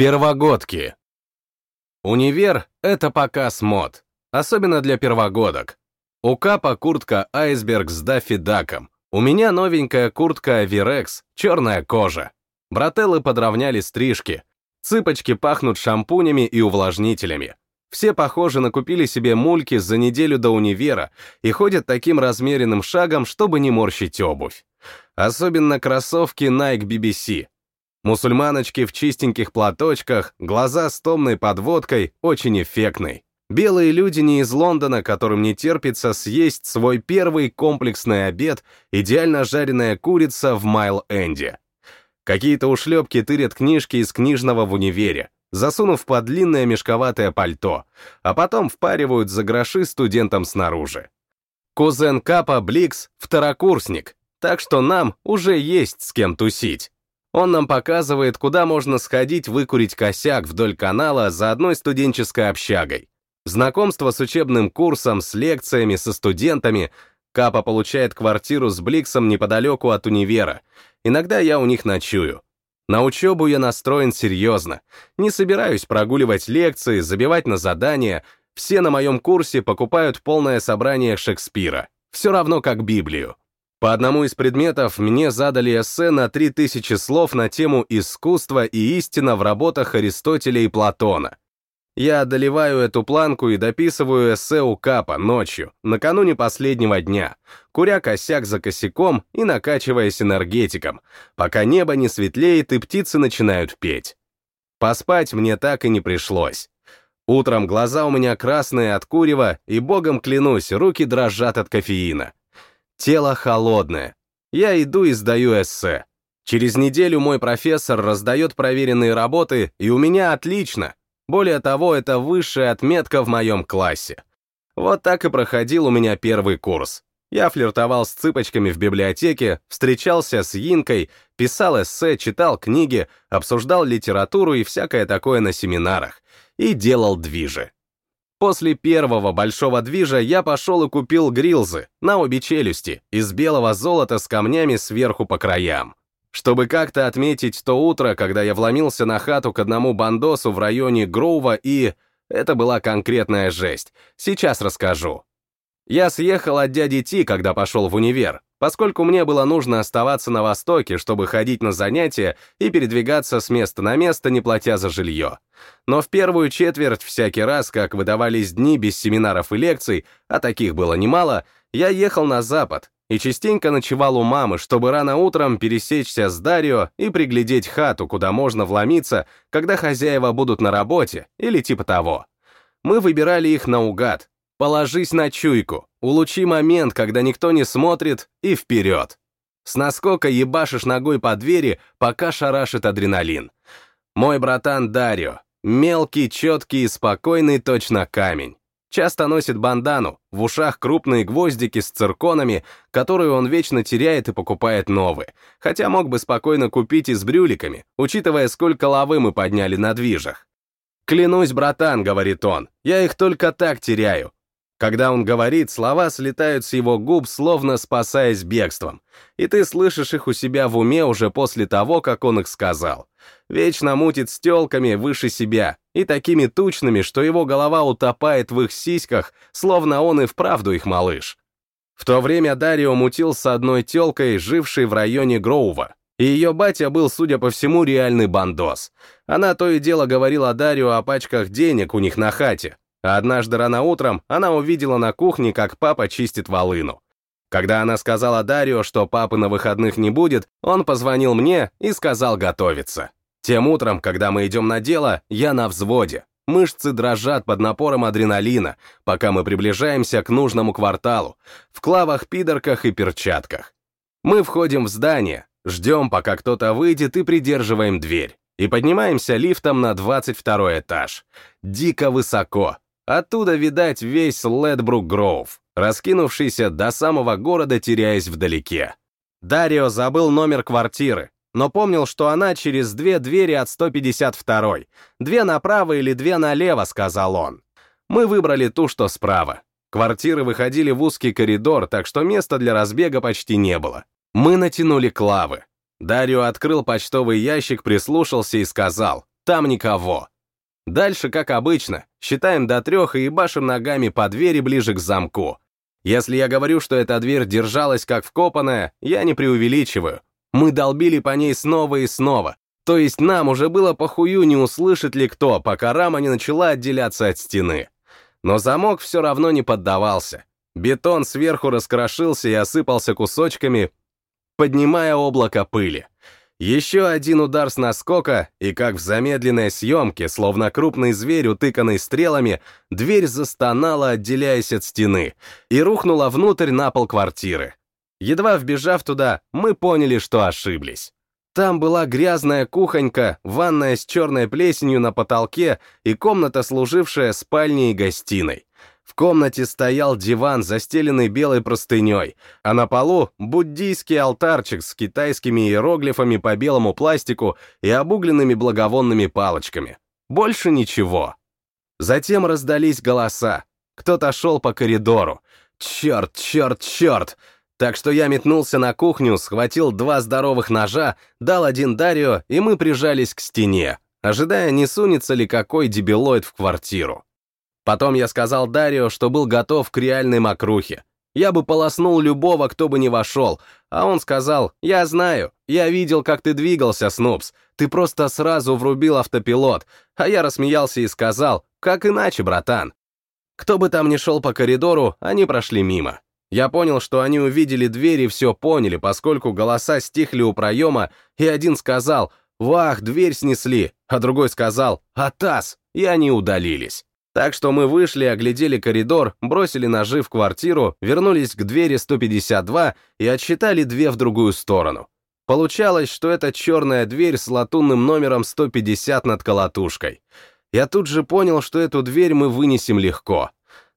Первогодки. Универ — это показ мод, особенно для первогодок. У Капа куртка айсберг с даффи даком. У меня новенькая куртка Вирекс, черная кожа. Брателлы подровняли стрижки. Цыпочки пахнут шампунями и увлажнителями. Все, похоже, накупили себе мульки за неделю до универа и ходят таким размеренным шагом, чтобы не морщить обувь. Особенно кроссовки Nike BBC. Мусульманочки в чистеньких платочках, глаза с томной подводкой, очень эффектный. Белые люди не из Лондона, которым не терпится съесть свой первый комплексный обед, идеально жареная курица в Майл-Энде. Какие-то ушлепки тырят книжки из книжного в универе, засунув под длинное мешковатое пальто, а потом впаривают за гроши студентам снаружи. Кузен Капа Бликс — второкурсник, так что нам уже есть с кем тусить. Он нам показывает, куда можно сходить выкурить косяк вдоль канала за одной студенческой общагой. Знакомство с учебным курсом, с лекциями, со студентами. Капа получает квартиру с Бликсом неподалеку от универа. Иногда я у них ночую. На учебу я настроен серьезно. Не собираюсь прогуливать лекции, забивать на задания. Все на моем курсе покупают полное собрание Шекспира. Все равно как Библию. По одному из предметов мне задали эссе на 3000 слов на тему искусства и истина в работах Аристотеля и Платона. Я одолеваю эту планку и дописываю эссе у Капа ночью, накануне последнего дня, куря косяк за косяком и накачиваясь энергетиком, пока небо не светлеет и птицы начинают петь. Поспать мне так и не пришлось. Утром глаза у меня красные от курева, и, богом клянусь, руки дрожат от кофеина. Тело холодное. Я иду и сдаю эссе. Через неделю мой профессор раздает проверенные работы, и у меня отлично. Более того, это высшая отметка в моем классе. Вот так и проходил у меня первый курс. Я флиртовал с цыпочками в библиотеке, встречался с Инкой, писал эссе, читал книги, обсуждал литературу и всякое такое на семинарах. И делал движи. После первого большого движа я пошел и купил грилзы на обе челюсти из белого золота с камнями сверху по краям. Чтобы как-то отметить то утро, когда я вломился на хату к одному бандосу в районе Гроува и... Это была конкретная жесть. Сейчас расскажу. Я съехал от дяди Ти, когда пошел в универ, поскольку мне было нужно оставаться на Востоке, чтобы ходить на занятия и передвигаться с места на место, не платя за жилье. Но в первую четверть, всякий раз, как выдавались дни без семинаров и лекций, а таких было немало, я ехал на запад и частенько ночевал у мамы, чтобы рано утром пересечься с Дарио и приглядеть хату, куда можно вломиться, когда хозяева будут на работе или типа того. Мы выбирали их наугад, Положись на чуйку, улучи момент, когда никто не смотрит, и вперед. С наскока ебашишь ногой по двери, пока шарашит адреналин. Мой братан Дарио, мелкий, четкий и спокойный, точно камень. Часто носит бандану, в ушах крупные гвоздики с цирконами, которые он вечно теряет и покупает новые, хотя мог бы спокойно купить и с брюликами, учитывая, сколько лавы мы подняли на движах. «Клянусь, братан», — говорит он, — «я их только так теряю, когда он говорит, слова слетают с его губ, словно спасаясь бегством, и ты слышишь их у себя в уме уже после того, как он их сказал. Вечно мутит с телками выше себя и такими тучными, что его голова утопает в их сиськах, словно он и вправду их малыш. В то время Дарио мутил с одной телкой, жившей в районе Гроува, и ее батя был, судя по всему, реальный бандос. Она то и дело говорила Дарио о пачках денег у них на хате, однажды рано утром она увидела на кухне, как папа чистит волыну. Когда она сказала Дарио, что папы на выходных не будет, он позвонил мне и сказал готовиться. Тем утром, когда мы идем на дело, я на взводе. Мышцы дрожат под напором адреналина, пока мы приближаемся к нужному кварталу, в клавах-пидорках и перчатках. Мы входим в здание, ждем, пока кто-то выйдет и придерживаем дверь. И поднимаемся лифтом на 22 этаж. Дико высоко, Оттуда видать весь Ледбрук Гроув, раскинувшийся до самого города, теряясь вдалеке. Дарио забыл номер квартиры, но помнил, что она через две двери от 152-й. Две направо или две налево, сказал он. Мы выбрали ту, что справа. Квартиры выходили в узкий коридор, так что места для разбега почти не было. Мы натянули клавы. Дарио открыл почтовый ящик, прислушался и сказал там никого. Дальше, как обычно, считаем до трех и ебашим ногами по двери ближе к замку. Если я говорю, что эта дверь держалась как вкопанная, я не преувеличиваю. Мы долбили по ней снова и снова. То есть нам уже было похую, не услышит ли кто, пока рама не начала отделяться от стены. Но замок все равно не поддавался. Бетон сверху раскрошился и осыпался кусочками, поднимая облако пыли. Еще один удар с наскока, и как в замедленной съемке, словно крупный зверь, утыканный стрелами, дверь застонала, отделяясь от стены, и рухнула внутрь на пол квартиры. Едва вбежав туда, мы поняли, что ошиблись. Там была грязная кухонька, ванная с черной плесенью на потолке и комната, служившая спальней и гостиной. Комнате стоял диван, застеленный белой простыней, а на полу — буддийский алтарчик с китайскими иероглифами по белому пластику и обугленными благовонными палочками. Больше ничего. Затем раздались голоса. Кто-то шел по коридору. Черт, черт, черт! Так что я метнулся на кухню, схватил два здоровых ножа, дал один Дарио, и мы прижались к стене, ожидая, не сунется ли какой дебилоид в квартиру. Потом я сказал Дарио, что был готов к реальной мокрухе. Я бы полоснул любого, кто бы не вошел, а он сказал, «Я знаю, я видел, как ты двигался, Снупс, ты просто сразу врубил автопилот», а я рассмеялся и сказал, «Как иначе, братан?» Кто бы там ни шел по коридору, они прошли мимо. Я понял, что они увидели дверь и все поняли, поскольку голоса стихли у проема, и один сказал «Вах, дверь снесли», а другой сказал «Атас», и они удалились. Так что мы вышли, оглядели коридор, бросили ножи в квартиру, вернулись к двери 152 и отсчитали две в другую сторону. Получалось, что это черная дверь с латунным номером 150 над колотушкой. Я тут же понял, что эту дверь мы вынесем легко.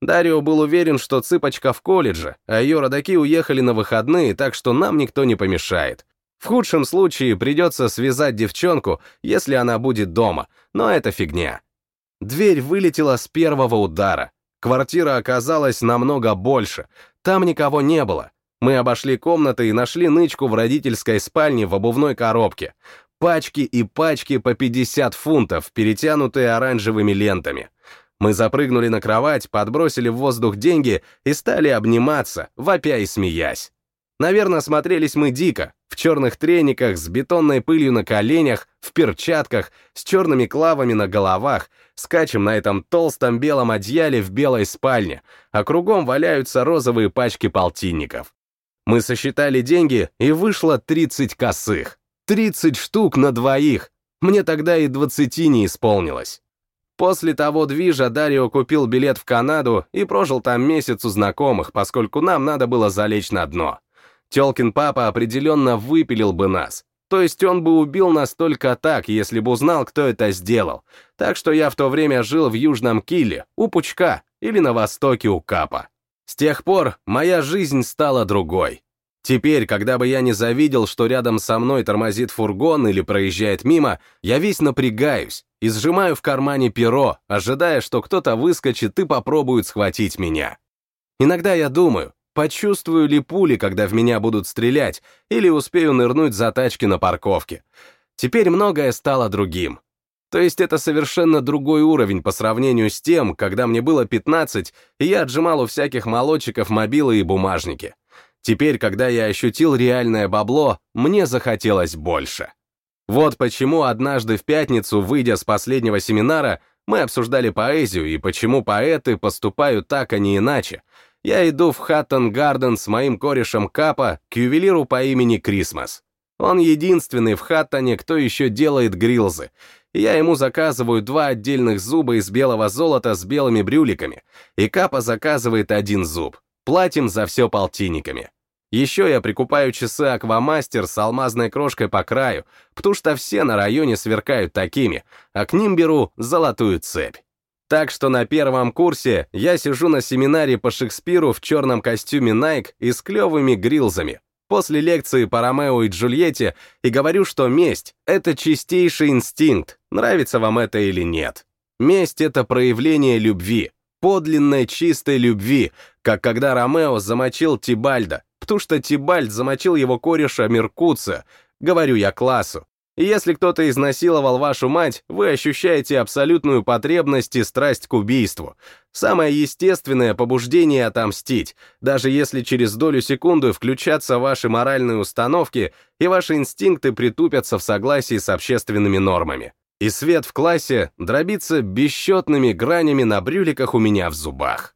Дарио был уверен, что цыпочка в колледже, а ее родаки уехали на выходные, так что нам никто не помешает. В худшем случае придется связать девчонку, если она будет дома, но это фигня. Дверь вылетела с первого удара. Квартира оказалась намного больше. Там никого не было. Мы обошли комнаты и нашли нычку в родительской спальне в обувной коробке. Пачки и пачки по 50 фунтов, перетянутые оранжевыми лентами. Мы запрыгнули на кровать, подбросили в воздух деньги и стали обниматься, вопя и смеясь. Наверное, смотрелись мы дико, в черных трениках, с бетонной пылью на коленях, в перчатках, с черными клавами на головах, скачем на этом толстом белом одеяле в белой спальне, а кругом валяются розовые пачки полтинников. Мы сосчитали деньги, и вышло 30 косых. 30 штук на двоих. Мне тогда и 20 не исполнилось. После того движа Дарио купил билет в Канаду и прожил там месяц у знакомых, поскольку нам надо было залечь на дно. Телкин папа определенно выпилил бы нас. То есть он бы убил нас только так, если бы узнал, кто это сделал. Так что я в то время жил в Южном Киле, у Пучка, или на востоке у Капа. С тех пор моя жизнь стала другой. Теперь, когда бы я не завидел, что рядом со мной тормозит фургон или проезжает мимо, я весь напрягаюсь и сжимаю в кармане перо, ожидая, что кто-то выскочит и попробует схватить меня. Иногда я думаю, почувствую ли пули, когда в меня будут стрелять, или успею нырнуть за тачки на парковке. Теперь многое стало другим. То есть это совершенно другой уровень по сравнению с тем, когда мне было 15, и я отжимал у всяких молодчиков мобилы и бумажники. Теперь, когда я ощутил реальное бабло, мне захотелось больше. Вот почему однажды в пятницу, выйдя с последнего семинара, мы обсуждали поэзию и почему поэты поступают так, а не иначе, я иду в Хаттон Гарден с моим корешем Капа к ювелиру по имени Крисмас. Он единственный в Хаттоне, кто еще делает грилзы, я ему заказываю два отдельных зуба из белого золота с белыми брюликами, и Капа заказывает один зуб. Платим за все полтинниками. Еще я прикупаю часы Аквамастер с алмазной крошкой по краю, потому что все на районе сверкают такими, а к ним беру золотую цепь. Так что на первом курсе я сижу на семинаре по Шекспиру в черном костюме Nike и с клевыми грилзами. После лекции по Ромео и Джульетте и говорю, что месть — это чистейший инстинкт, нравится вам это или нет. Месть — это проявление любви, подлинной чистой любви, как когда Ромео замочил Тибальда, потому что Тибальд замочил его кореша Меркуца, говорю я классу, И если кто-то изнасиловал вашу мать, вы ощущаете абсолютную потребность и страсть к убийству. Самое естественное побуждение отомстить, даже если через долю секунды включатся ваши моральные установки и ваши инстинкты притупятся в согласии с общественными нормами. И свет в классе дробится бесчетными гранями на брюликах у меня в зубах.